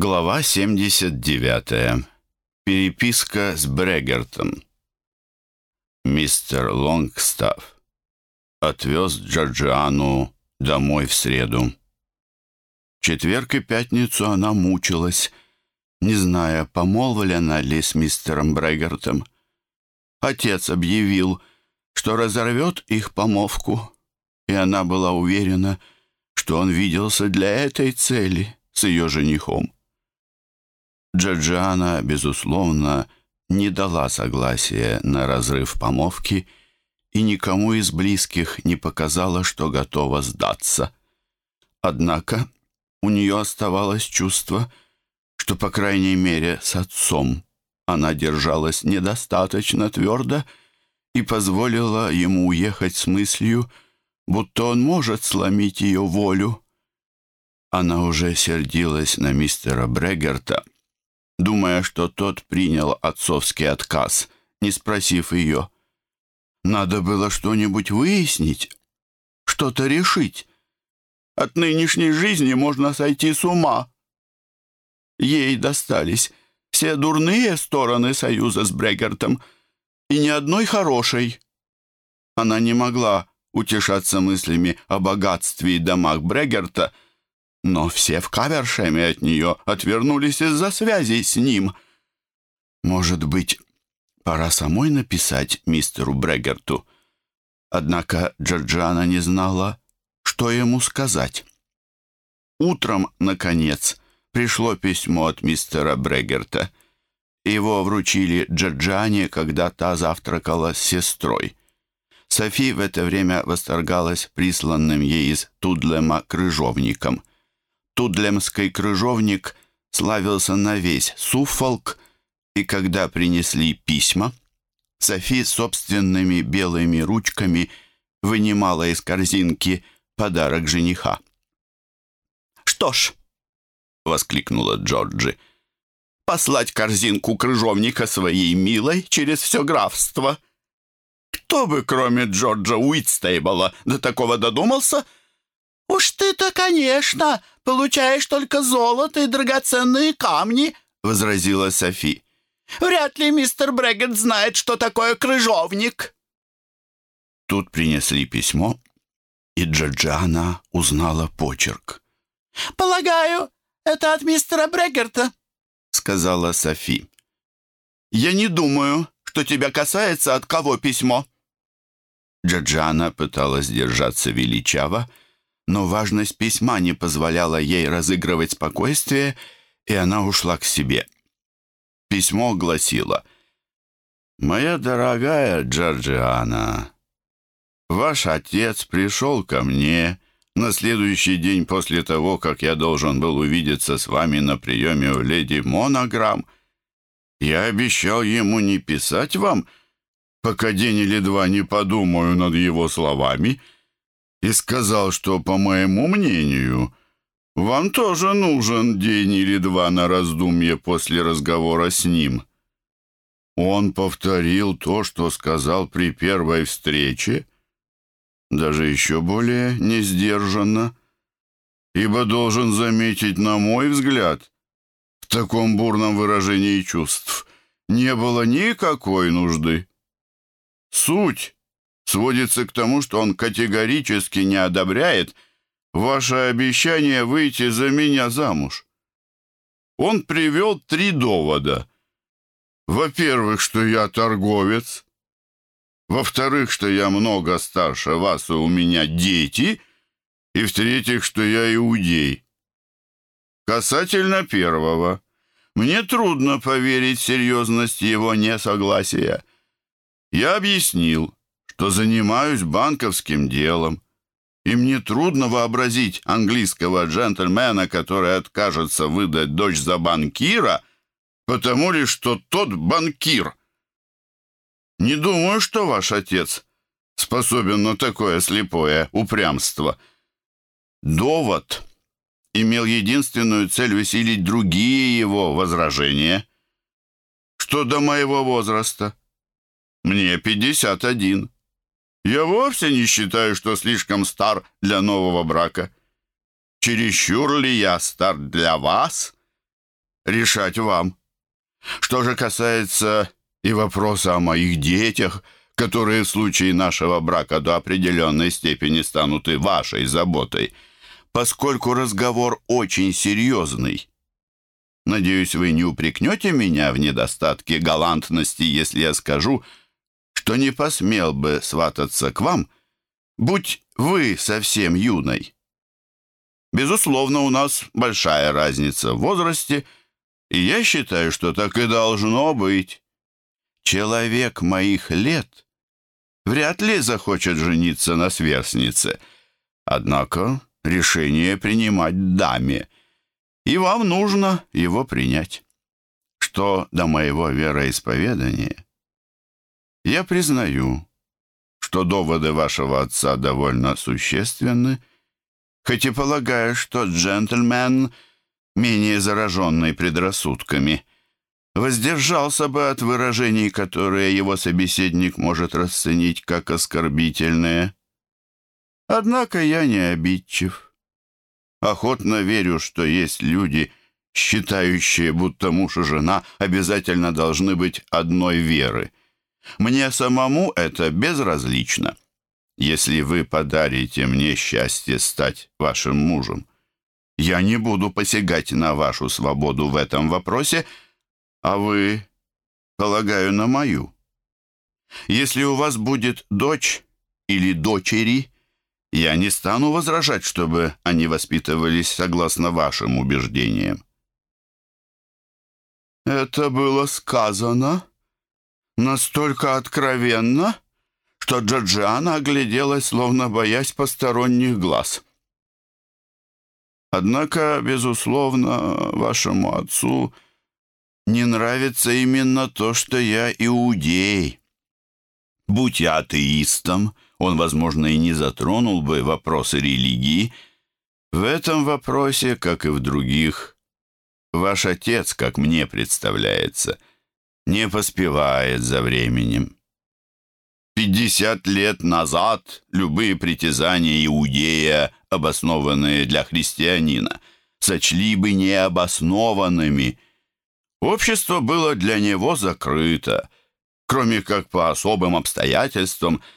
Глава 79. Переписка с Брегертом. Мистер Лонгстафф отвез Джорджиану домой в среду. Четверг и пятницу она мучилась, не зная, помолвлена ли с мистером Брегертом. Отец объявил, что разорвет их помолвку, и она была уверена, что он виделся для этой цели с ее женихом. Джорджиана, безусловно, не дала согласия на разрыв помолвки и никому из близких не показала, что готова сдаться. Однако у нее оставалось чувство, что, по крайней мере, с отцом она держалась недостаточно твердо и позволила ему уехать с мыслью, будто он может сломить ее волю. Она уже сердилась на мистера Брегерта, думая, что тот принял отцовский отказ, не спросив ее. Надо было что-нибудь выяснить, что-то решить. От нынешней жизни можно сойти с ума. Ей достались все дурные стороны союза с Брегертом и ни одной хорошей. Она не могла утешаться мыслями о богатстве и домах Брегерта — но все в Кавершеме от нее отвернулись из-за связей с ним. Может быть, пора самой написать мистеру Брегерту? Однако Джорджана не знала, что ему сказать. Утром, наконец, пришло письмо от мистера Брегерта. Его вручили Джорджане, когда та завтракала с сестрой. Софи в это время восторгалась присланным ей из Тудлема крыжовником. Тудлемский крыжовник славился на весь Суффолк, и когда принесли письма, Софи собственными белыми ручками вынимала из корзинки подарок жениха. «Что ж», — воскликнула Джорджи, — «послать корзинку крыжовника своей милой через все графство. Кто бы, кроме Джорджа Уитстейбла, до такого додумался?» «Уж ты-то, конечно, получаешь только золото и драгоценные камни», — возразила Софи. «Вряд ли мистер Брэггет знает, что такое крыжовник». Тут принесли письмо, и Джорджана узнала почерк. «Полагаю, это от мистера Брэггерта», — сказала Софи. «Я не думаю, что тебя касается, от кого письмо». Джорджана пыталась держаться величаво, — но важность письма не позволяла ей разыгрывать спокойствие, и она ушла к себе. Письмо гласило «Моя дорогая Джорджиана, ваш отец пришел ко мне на следующий день после того, как я должен был увидеться с вами на приеме у леди Монограмм. Я обещал ему не писать вам, пока день или два не подумаю над его словами» и сказал, что, по моему мнению, вам тоже нужен день или два на раздумье после разговора с ним. Он повторил то, что сказал при первой встрече, даже еще более несдержанно, ибо должен заметить, на мой взгляд, в таком бурном выражении чувств не было никакой нужды. Суть сводится к тому, что он категорически не одобряет ваше обещание выйти за меня замуж. Он привел три довода. Во-первых, что я торговец. Во-вторых, что я много старше вас, и у меня дети. И в-третьих, что я иудей. Касательно первого, мне трудно поверить в серьезность его несогласия. Я объяснил, что занимаюсь банковским делом, и мне трудно вообразить английского джентльмена, который откажется выдать дочь за банкира, потому ли, что тот банкир. Не думаю, что ваш отец способен на такое слепое упрямство. Довод имел единственную цель усилить другие его возражения. Что до моего возраста? Мне 51. Я вовсе не считаю, что слишком стар для нового брака. Чересчур ли я стар для вас? решать вам. Что же касается и вопроса о моих детях, которые в случае нашего брака до определенной степени станут и вашей заботой, поскольку разговор очень серьезный, Надеюсь, вы не упрекнете меня в недостатке галантности, если я скажу, что не посмел бы свататься к вам, будь вы совсем юной. Безусловно, у нас большая разница в возрасте, и я считаю, что так и должно быть. Человек моих лет вряд ли захочет жениться на сверстнице, однако решение принимать даме — и вам нужно его принять. Что до моего вероисповедания, я признаю, что доводы вашего отца довольно существенны, хоть и полагаю, что джентльмен, менее зараженный предрассудками, воздержался бы от выражений, которые его собеседник может расценить как оскорбительные. Однако я не обидчив. Охотно верю, что есть люди, считающие, будто муж и жена обязательно должны быть одной веры. Мне самому это безразлично. Если вы подарите мне счастье стать вашим мужем, я не буду посягать на вашу свободу в этом вопросе, а вы, полагаю, на мою. Если у вас будет дочь или дочери – я не стану возражать, чтобы они воспитывались согласно вашим убеждениям. Это было сказано настолько откровенно, что Джорджиана огляделась, словно боясь посторонних глаз. Однако, безусловно, вашему отцу не нравится именно то, что я иудей. Будь я атеистом, — он, возможно, и не затронул бы вопросы религии. В этом вопросе, как и в других, ваш отец, как мне представляется, не поспевает за временем. Пятьдесят лет назад любые притязания иудея, обоснованные для христианина, сочли бы необоснованными. Общество было для него закрыто, кроме как по особым обстоятельствам –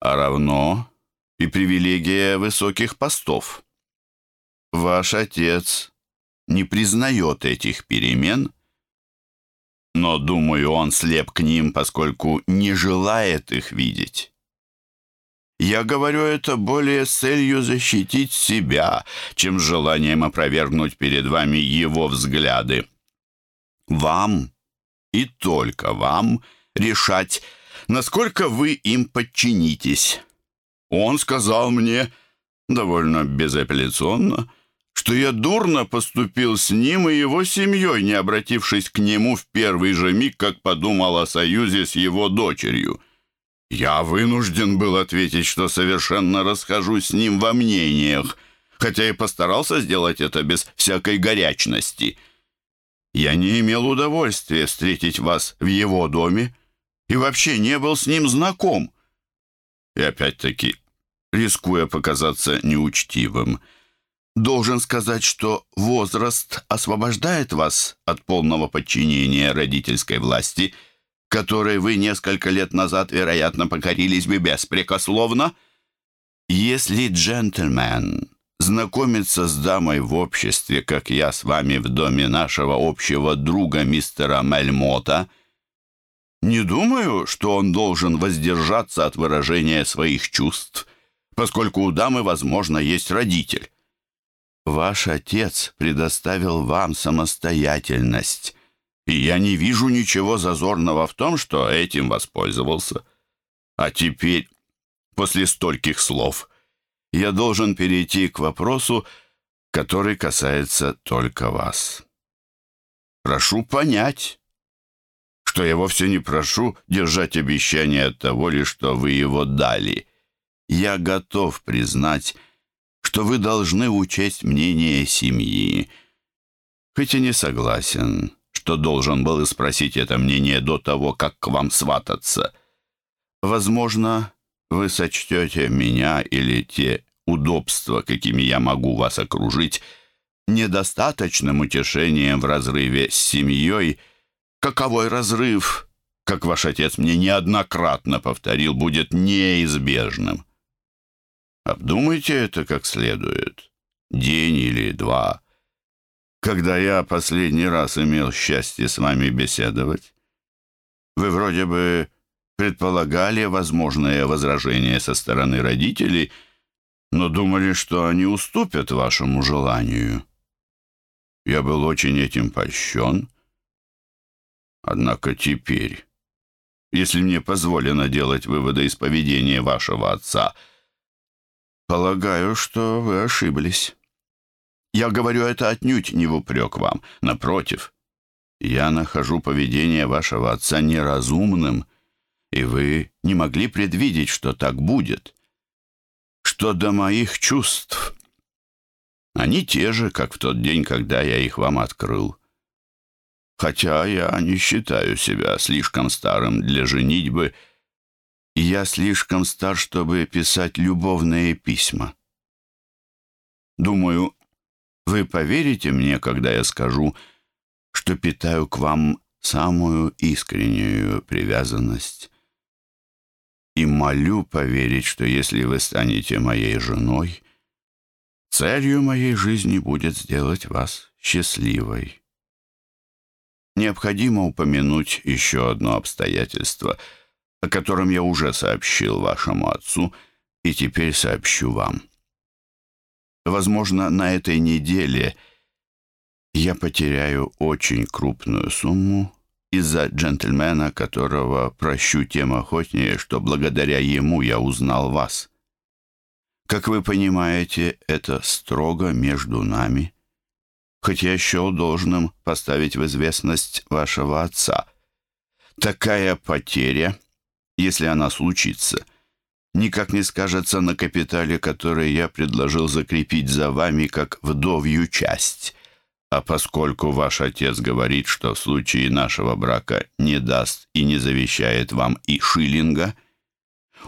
а равно и привилегия высоких постов. Ваш отец не признает этих перемен, но, думаю, он слеп к ним, поскольку не желает их видеть. Я говорю это более с целью защитить себя, чем с желанием опровергнуть перед вами его взгляды. Вам и только вам решать, насколько вы им подчинитесь. Он сказал мне, довольно безапелляционно, что я дурно поступил с ним и его семьей, не обратившись к нему в первый же миг, как подумал о союзе с его дочерью. Я вынужден был ответить, что совершенно расхожусь с ним во мнениях, хотя и постарался сделать это без всякой горячности. Я не имел удовольствия встретить вас в его доме, и вообще не был с ним знаком. И опять-таки, рискуя показаться неучтивым, должен сказать, что возраст освобождает вас от полного подчинения родительской власти, которой вы несколько лет назад, вероятно, покорились бы беспрекословно. Если джентльмен знакомится с дамой в обществе, как я с вами в доме нашего общего друга мистера Мельмота, — не думаю, что он должен воздержаться от выражения своих чувств, поскольку у дамы, возможно, есть родитель. Ваш отец предоставил вам самостоятельность, и я не вижу ничего зазорного в том, что этим воспользовался. А теперь, после стольких слов, я должен перейти к вопросу, который касается только вас. Прошу понять, что я вовсе не прошу держать обещание от того ли, что вы его дали. Я готов признать, что вы должны учесть мнение семьи, хоть и не согласен, что должен был и спросить это мнение до того, как к вам свататься. Возможно, вы сочтете меня или те удобства, какими я могу вас окружить, недостаточным утешением в разрыве с семьей. Каковой разрыв, как ваш отец мне неоднократно повторил, будет неизбежным. Обдумайте это как следует. День или два. Когда я последний раз имел счастье с вами беседовать, вы вроде бы предполагали возможное возражение со стороны родителей, но думали, что они уступят вашему желанию. Я был очень этим польщен. Однако теперь, если мне позволено делать выводы из поведения вашего отца, полагаю, что вы ошиблись. Я говорю это отнюдь не в упрек вам. Напротив, я нахожу поведение вашего отца неразумным, и вы не могли предвидеть, что так будет. Что до моих чувств, они те же, как в тот день, когда я их вам открыл. Хотя я не считаю себя слишком старым для женитьбы, я слишком стар, чтобы писать любовные письма. Думаю, вы поверите мне, когда я скажу, что питаю к вам самую искреннюю привязанность. И молю поверить, что если вы станете моей женой, целью моей жизни будет сделать вас счастливой. Необходимо упомянуть еще одно обстоятельство, о котором я уже сообщил вашему отцу и теперь сообщу вам. Возможно, на этой неделе я потеряю очень крупную сумму из-за джентльмена, которого прощу тем охотнее, что благодаря ему я узнал вас. Как вы понимаете, это строго между нами, хоть я счел должным поставить в известность вашего отца. Такая потеря, если она случится, никак не скажется на капитале, который я предложил закрепить за вами как вдовью часть. А поскольку ваш отец говорит, что в случае нашего брака не даст и не завещает вам и шиллинга,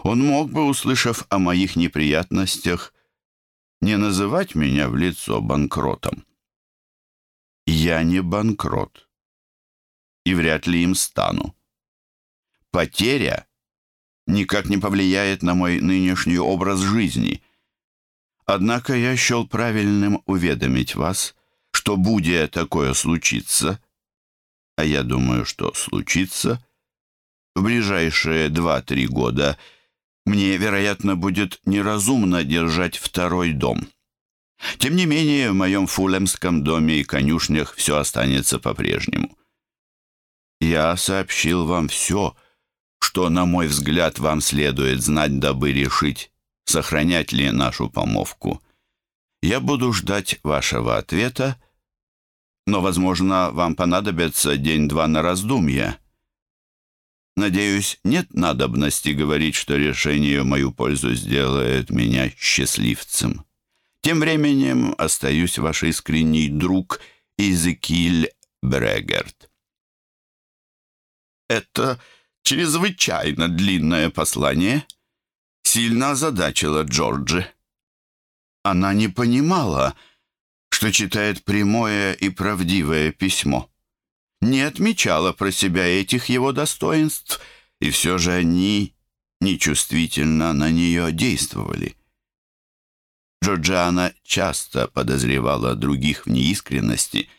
он мог бы, услышав о моих неприятностях, не называть меня в лицо банкротом. Я не банкрот и вряд ли им стану. Потеря никак не повлияет на мой нынешний образ жизни. Однако я счел правильным уведомить вас, что, будя такое случиться, а я думаю, что случится, в ближайшие два-три года мне, вероятно, будет неразумно держать второй дом. Тем не менее, в моем фулемском доме и конюшнях все останется по-прежнему. Я сообщил вам все, что, на мой взгляд, вам следует знать, дабы решить, сохранять ли нашу помолвку. Я буду ждать вашего ответа, но, возможно, вам понадобится день-два на раздумья. Надеюсь, нет надобности говорить, что решение в мою пользу сделает меня счастливцем. Тем временем остаюсь ваш искренний друг Изекиль Брегерт. Это чрезвычайно длинное послание сильно озадачило Джорджи. Она не понимала, что читает прямое и правдивое письмо. Не отмечала про себя этих его достоинств, и все же они нечувствительно на нее действовали. Джорджиана часто подозревала других в неискренности,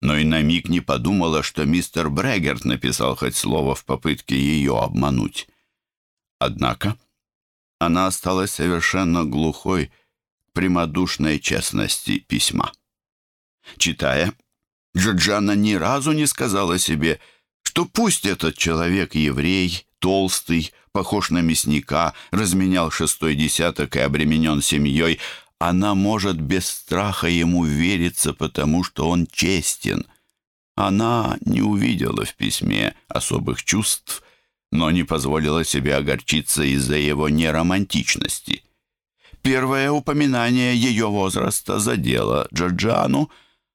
но и на миг не подумала, что мистер Брегерт написал хоть слово в попытке ее обмануть. Однако она осталась совершенно глухой прямодушной честности письма. Читая, Джорджана ни разу не сказала себе, что пусть этот человек еврей, толстый, похож на мясника, разменял шестой десяток и обременен семьей, она может без страха ему вериться, потому что он честен. Она не увидела в письме особых чувств, но не позволила себе огорчиться из-за его неромантичности. Первое упоминание ее возраста задело Джорджану,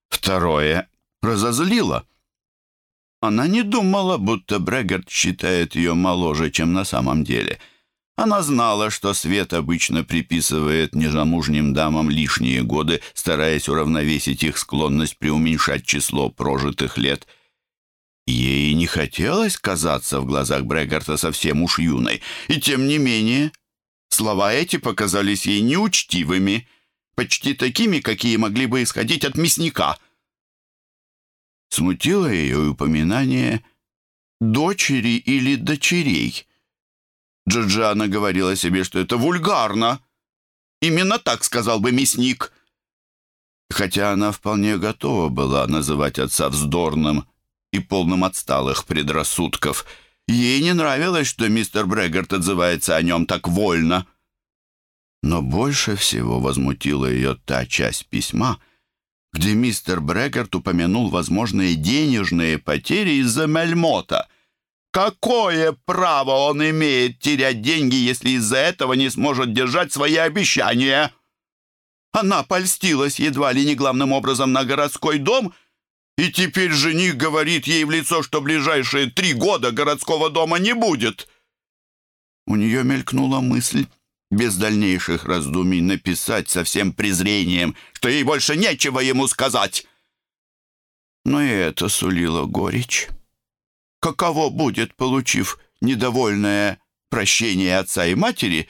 второе разозлило. Она не думала, будто Брегерт считает ее моложе, чем на самом деле. Она знала, что Свет обычно приписывает незамужним дамам лишние годы, стараясь уравновесить их склонность преуменьшать число прожитых лет. Ей не хотелось казаться в глазах Брегарта совсем уж юной, и тем не менее слова эти показались ей неучтивыми, почти такими, какие могли бы исходить от мясника. Смутило ее упоминание «дочери» или «дочерей». Джорджиана говорила себе, что это вульгарно. Именно так сказал бы мясник. Хотя она вполне готова была называть отца вздорным и полным отсталых предрассудков. Ей не нравилось, что мистер Бреггарт отзывается о нем так вольно. Но больше всего возмутила ее та часть письма, где мистер Бреггарт упомянул возможные денежные потери из-за Мельмота — Какое право он имеет терять деньги, если из-за этого не сможет держать свои обещания? Она польстилась едва ли не главным образом на городской дом, и теперь жених говорит ей в лицо, что ближайшие три года городского дома не будет. У нее мелькнула мысль без дальнейших раздумий написать со всем презрением, что ей больше нечего ему сказать. Но и это сулило горечь каково будет, получив недовольное прощение отца и матери,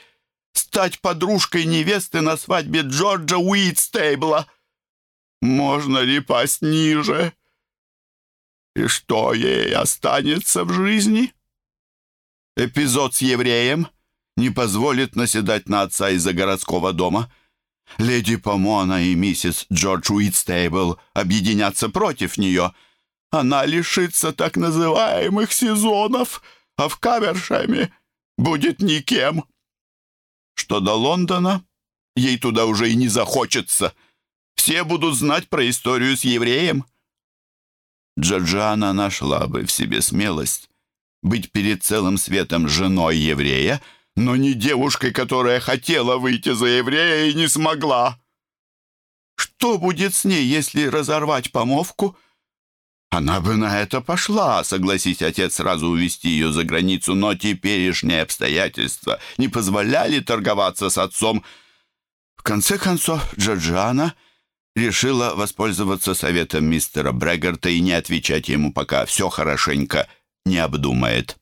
стать подружкой невесты на свадьбе Джорджа Уитстейбла. Можно ли пасть ниже? И что ей останется в жизни? Эпизод с евреем не позволит наседать на отца из-за городского дома. Леди Помона и миссис Джордж Уитстейбл объединятся против нее — она лишится так называемых сезонов, а в Кавершеме будет никем. Что до Лондона, ей туда уже и не захочется. Все будут знать про историю с евреем. Джорджиана нашла бы в себе смелость быть перед целым светом женой еврея, но не девушкой, которая хотела выйти за еврея и не смогла. Что будет с ней, если разорвать помолвку она бы на это пошла, согласись отец сразу увезти ее за границу, но теперешние обстоятельства не позволяли торговаться с отцом. В конце концов, Джорджиана решила воспользоваться советом мистера Бреггарта и не отвечать ему, пока все хорошенько не обдумает.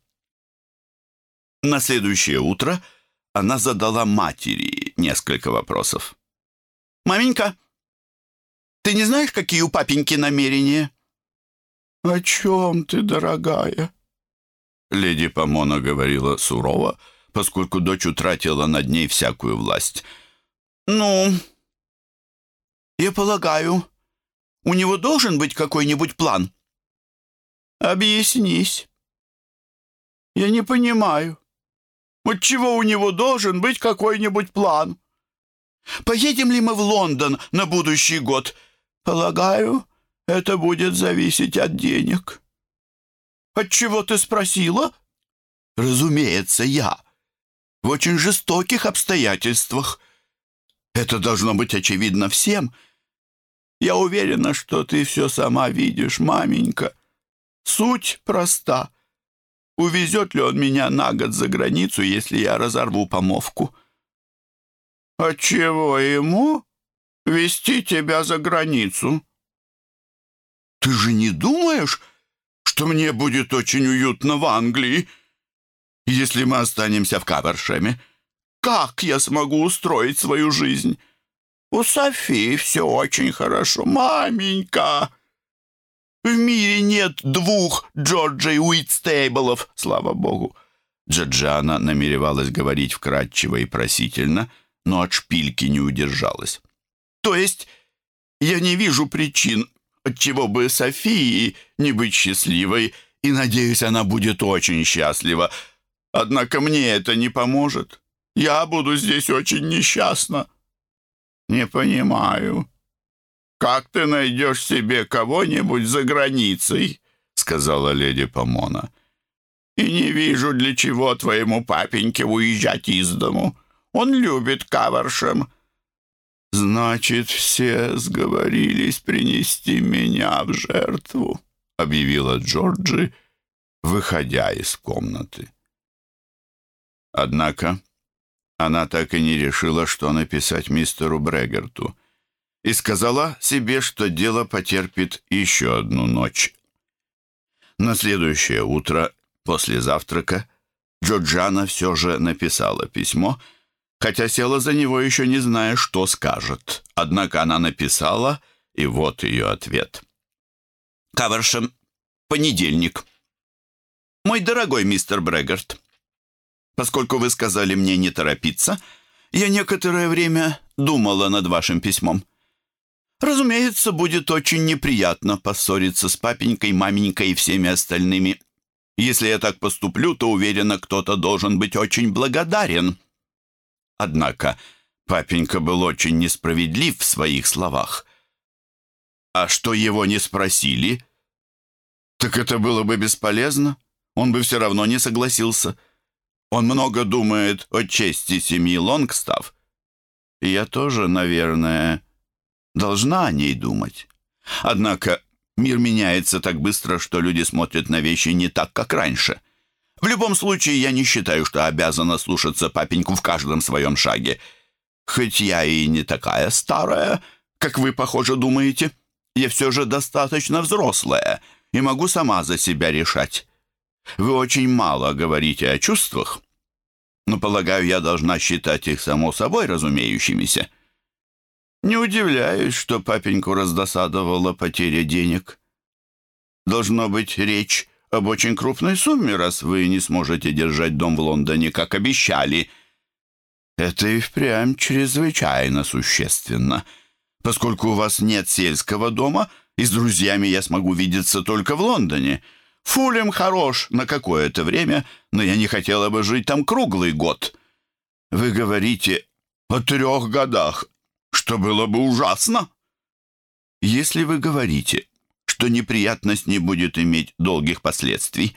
На следующее утро она задала матери несколько вопросов. «Маменька, ты не знаешь, какие у папеньки намерения?» «О чем ты, дорогая?» Леди Помона говорила сурово, поскольку дочь утратила над ней всякую власть. «Ну, я полагаю, у него должен быть какой-нибудь план?» «Объяснись». «Я не понимаю. Отчего у него должен быть какой-нибудь план?» «Поедем ли мы в Лондон на будущий год?» «Полагаю, это будет зависеть от денег». «От чего ты спросила?» «Разумеется, я. В очень жестоких обстоятельствах. Это должно быть очевидно всем. Я уверена, что ты все сама видишь, маменька. Суть проста. Увезет ли он меня на год за границу, если я разорву помовку?» «Отчего ему вести тебя за границу?» Ты же не думаешь, что мне будет очень уютно в Англии, если мы останемся в Кавершеме? Как я смогу устроить свою жизнь? У Софии все очень хорошо. Маменька! В мире нет двух Джорджей Уитстейблов, слава богу. Джорджиана намеревалась говорить вкратчиво и просительно, но от шпильки не удержалась. То есть я не вижу причин, Отчего бы Софии не быть счастливой, и, надеюсь, она будет очень счастлива. Однако мне это не поможет. Я буду здесь очень несчастна. Не понимаю. Как ты найдешь себе кого-нибудь за границей? Сказала леди Помона. И не вижу, для чего твоему папеньке уезжать из дому. Он любит кавершем. «Значит, все сговорились принести меня в жертву», — объявила Джорджи, выходя из комнаты. Однако Она так и не решила, что написать мистеру Брегерту, и сказала себе, что дело потерпит еще одну ночь. На следующее утро, после завтрака, Джорджана все же написала письмо, хотя села за него еще не зная, что скажет. Однако она написала, и вот ее ответ. «Кавершем, понедельник. Мой дорогой мистер Брегарт, поскольку вы сказали мне не торопиться, я некоторое время думала над вашим письмом. Разумеется, будет очень неприятно поссориться с папенькой, маменькой и всеми остальными. Если я так поступлю, то уверена, кто-то должен быть очень благодарен. Однако папенька был очень несправедлив в своих словах. А что его не спросили? Так это было бы бесполезно. Он бы все равно не согласился. Он много думает о чести семьи Лонгстав. И я тоже, наверное, должна о ней думать. Однако мир меняется так быстро, что люди смотрят на вещи не так, как раньше. В любом случае, я не считаю, что обязана слушаться папеньку в каждом своем шаге. Хоть я и не такая старая, как вы, похоже, думаете, я все же достаточно взрослая и могу сама за себя решать. Вы очень мало говорите о чувствах, но, полагаю, я должна считать их само собой разумеющимися. Не удивляюсь, что папеньку раздосадовала потеря денег. Должно быть речь об очень крупной сумме, раз вы не сможете держать дом в Лондоне, как обещали. Это и впрямь чрезвычайно существенно, поскольку у вас нет сельского дома, и с друзьями я смогу видеться только в Лондоне». Фулем хорош на какое-то время, но я не хотела бы жить там круглый год. Вы говорите о трех годах, что было бы ужасно. Если вы говорите, что неприятность не будет иметь долгих последствий,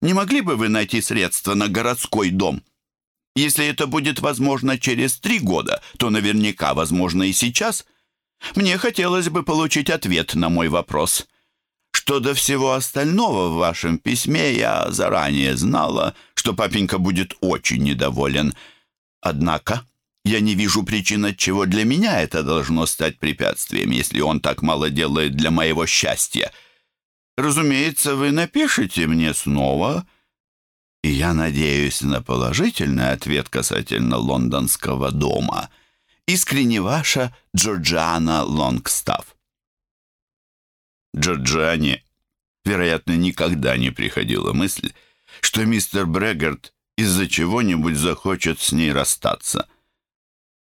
не могли бы вы найти средства на городской дом? Если это будет возможно через три года, то наверняка возможно и сейчас. Мне хотелось бы получить ответ на мой вопрос. Что до всего остального в вашем письме, я заранее знала, что папенька будет очень недоволен. Однако я не вижу причин, от чего для меня это должно стать препятствием, если он так мало делает для моего счастья. Разумеется, вы напишите мне снова, и я надеюсь на положительный ответ касательно лондонского дома. Искренне ваша Джорджиана Лонгстафф. Джорджиане, вероятно, никогда не приходила мысль, что мистер Бреггард из-за чего-нибудь захочет с ней расстаться.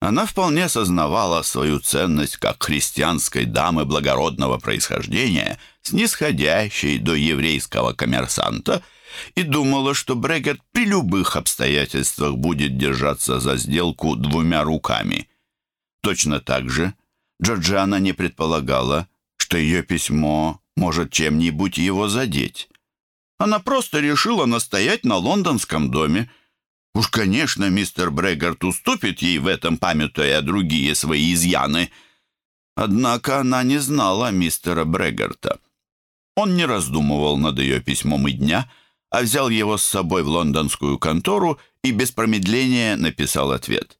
Она вполне осознавала свою ценность как христианской дамы благородного происхождения, снисходящей до еврейского коммерсанта, и думала, что Брегет при любых обстоятельствах будет держаться за сделку двумя руками. Точно так же Джорджиана не предполагала, что ее письмо может чем-нибудь его задеть. Она просто решила настоять на лондонском доме. Уж, конечно, мистер Брегарт уступит ей в этом, памятуя другие свои изъяны. Однако она не знала мистера Брегарта. Он не раздумывал над ее письмом и дня, а взял его с собой в лондонскую контору и без промедления написал ответ.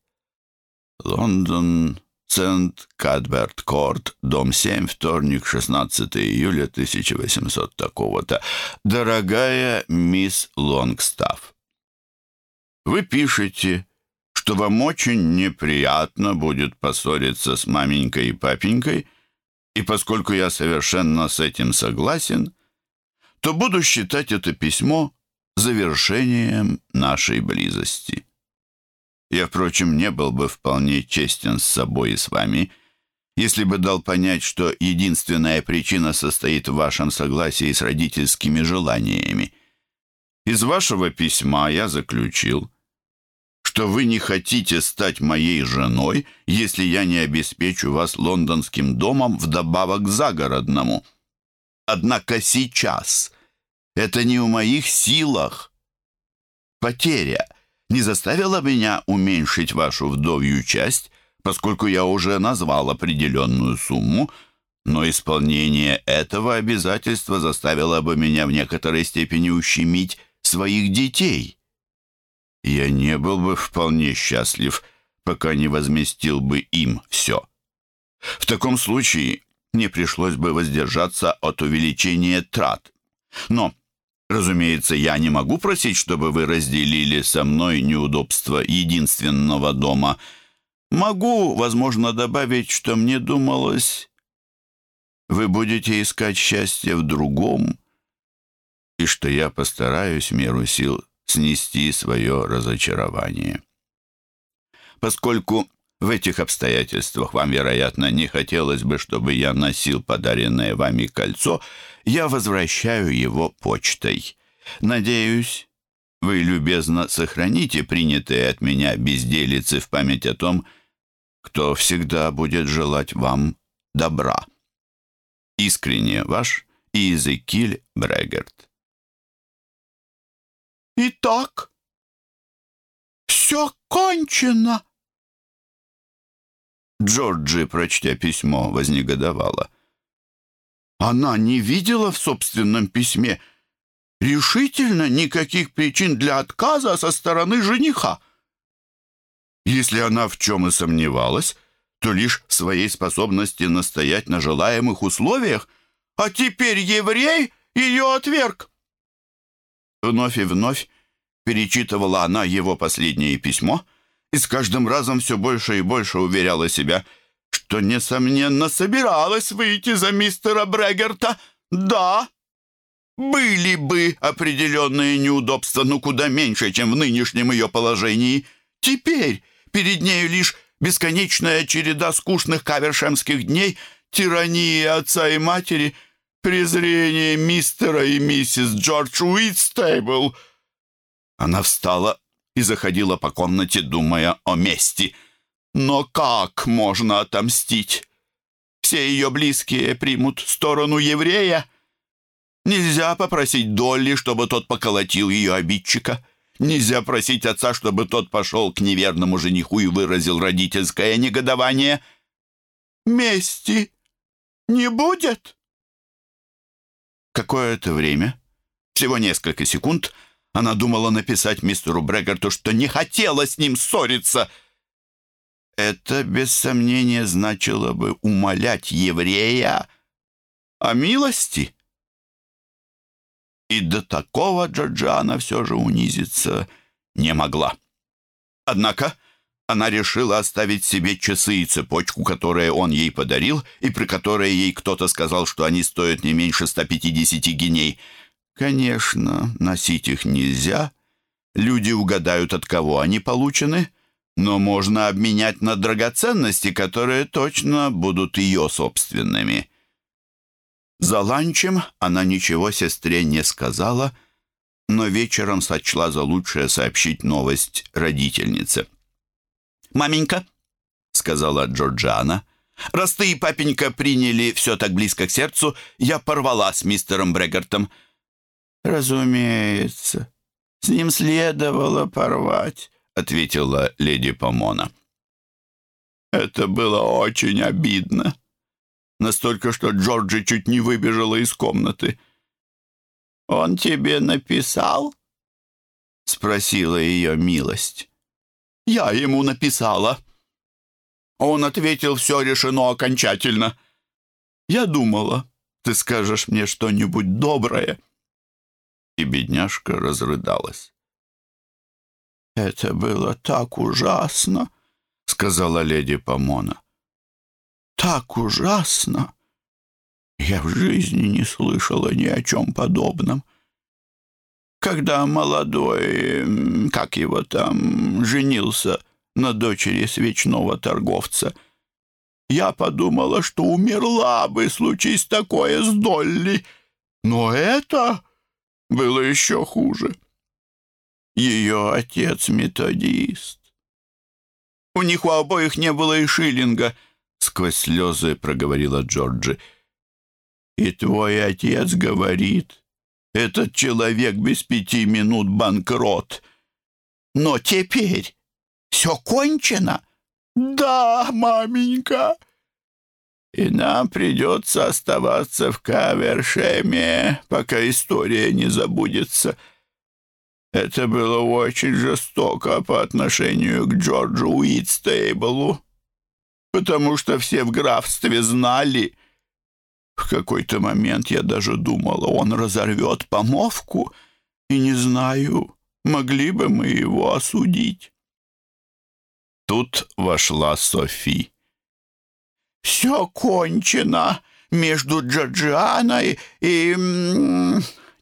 «Лондон, Сент-Кадберт-Корт, дом 7, вторник, 16 июля 1800 такого-то. Дорогая мисс Лонгстафф, вы пишете, что вам очень неприятно будет поссориться с маменькой и папенькой, и поскольку я совершенно с этим согласен, то буду считать это письмо завершением нашей близости. Я, впрочем, не был бы вполне честен с собой и с вами, если бы дал понять, что единственная причина состоит в вашем согласии с родительскими желаниями. Из вашего письма я заключил, что вы не хотите стать моей женой, если я не обеспечу вас лондонским домом вдобавок загородному. Однако сейчас это не в моих силах. Потеря — не заставила меня уменьшить вашу вдовью часть, поскольку я уже назвал определенную сумму, но исполнение этого обязательства заставило бы меня в некоторой степени ущемить своих детей. я не был бы вполне счастлив, пока не возместил бы им все. В таком случае мне пришлось бы воздержаться от увеличения трат. Но, разумеется, я не могу просить, чтобы вы разделили со мной неудобства единственного дома. Могу, возможно, добавить, что мне думалось, вы будете искать счастье в другом, и что я постараюсь меру сил снести свое разочарование. Поскольку в этих обстоятельствах вам, вероятно, не хотелось бы, чтобы я носил подаренное вами кольцо, я возвращаю его почтой. Надеюсь, вы любезно сохраните принятые от меня безделицы в память о том, кто всегда будет желать вам добра. Искренне ваш Изекиль Брегерт. «Итак, все кончено!» Джорджи, прочтя письмо, вознегодовала. Она не видела в собственном письме решительно никаких причин для отказа со стороны жениха. Если она в чем и сомневалась, то лишь в своей способности настоять на желаемых условиях, а теперь еврей ее отверг. Вновь и вновь перечитывала она его последнее письмо — и с каждым разом все больше и больше уверяла себя, что, несомненно, собиралась выйти за мистера Брегерта. Да, были бы определенные неудобства, но куда меньше, чем в нынешнем ее положении. Теперь перед нею лишь бесконечная череда скучных кавершемских дней, тирании отца и матери, презрение мистера и миссис Джордж Уитстейбл. Она встала и заходила по комнате, думая о мести. Но как можно отомстить? Все ее близкие примут сторону еврея. Нельзя попросить Долли, чтобы тот поколотил ее обидчика. Нельзя просить отца, чтобы тот пошел к неверному жениху и выразил родительское негодование. Мести не будет. Какое-то время, всего несколько секунд, она думала написать мистеру Брегарту, что не хотела с ним ссориться. Это, без сомнения, значило бы умолять еврея о милости. И до такого Джорджана все же унизиться не могла. Однако она решила оставить себе часы и цепочку, которые он ей подарил, и при которой ей кто-то сказал, что они стоят не меньше 150 геней — Конечно, носить их нельзя. Люди угадают, от кого они получены, но можно обменять на драгоценности, которые точно будут ее собственными. За ланчем она ничего сестре не сказала, но вечером сочла за лучшее сообщить новость родительнице. «Маменька», — сказала Джорджана, — «раз ты и папенька приняли все так близко к сердцу, я порвала с мистером Брегартом». «Разумеется, с ним следовало порвать», — ответила леди Помона. «Это было очень обидно. Настолько, что Джорджи чуть не выбежала из комнаты». «Он тебе написал?» — спросила ее милость. «Я ему написала». Он ответил, все решено окончательно. «Я думала, ты скажешь мне что-нибудь доброе» и бедняжка разрыдалась. «Это было так ужасно», — сказала леди Помона. «Так ужасно! Я в жизни не слышала ни о чем подобном. Когда молодой, как его там, женился на дочери свечного торговца, я подумала, что умерла бы, случись такое с Долли. Но это было еще хуже. Ее отец методист. У них у обоих не было и шиллинга, сквозь слезы проговорила Джорджи. И твой отец говорит, этот человек без пяти минут банкрот. Но теперь все кончено. Да, маменька. И нам придется оставаться в Кавершеме, пока история не забудется. Это было очень жестоко по отношению к Джорджу Уитстейблу, потому что все в графстве знали. В какой-то момент я даже думала, он разорвет помолвку, и не знаю, могли бы мы его осудить. Тут вошла Софи. «Все кончено между Джорджианой и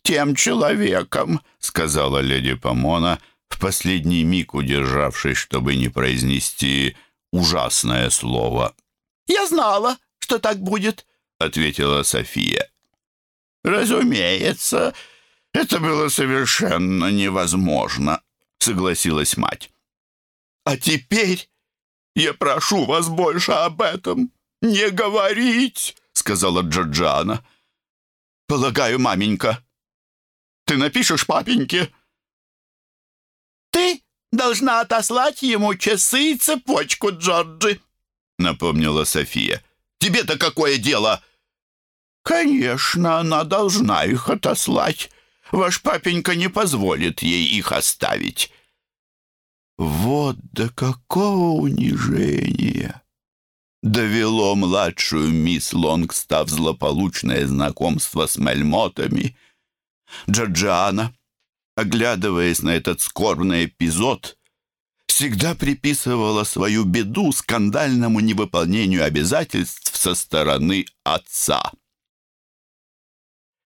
тем человеком», — сказала леди Помона, в последний миг удержавшись, чтобы не произнести ужасное слово. «Я знала, что так будет», — ответила София. «Разумеется, это было совершенно невозможно», — согласилась мать. «А теперь я прошу вас больше об этом не говорить», — сказала Джорджана. «Полагаю, маменька, ты напишешь папеньке?» «Ты должна отослать ему часы и цепочку, Джорджи», — напомнила София. «Тебе-то какое дело?» «Конечно, она должна их отослать. Ваш папенька не позволит ей их оставить». Вот до какого унижения! Довело младшую мисс Лонгстав злополучное знакомство с мельмотами — Джорджиана, оглядываясь на этот скорбный эпизод, всегда приписывала свою беду скандальному невыполнению обязательств со стороны отца.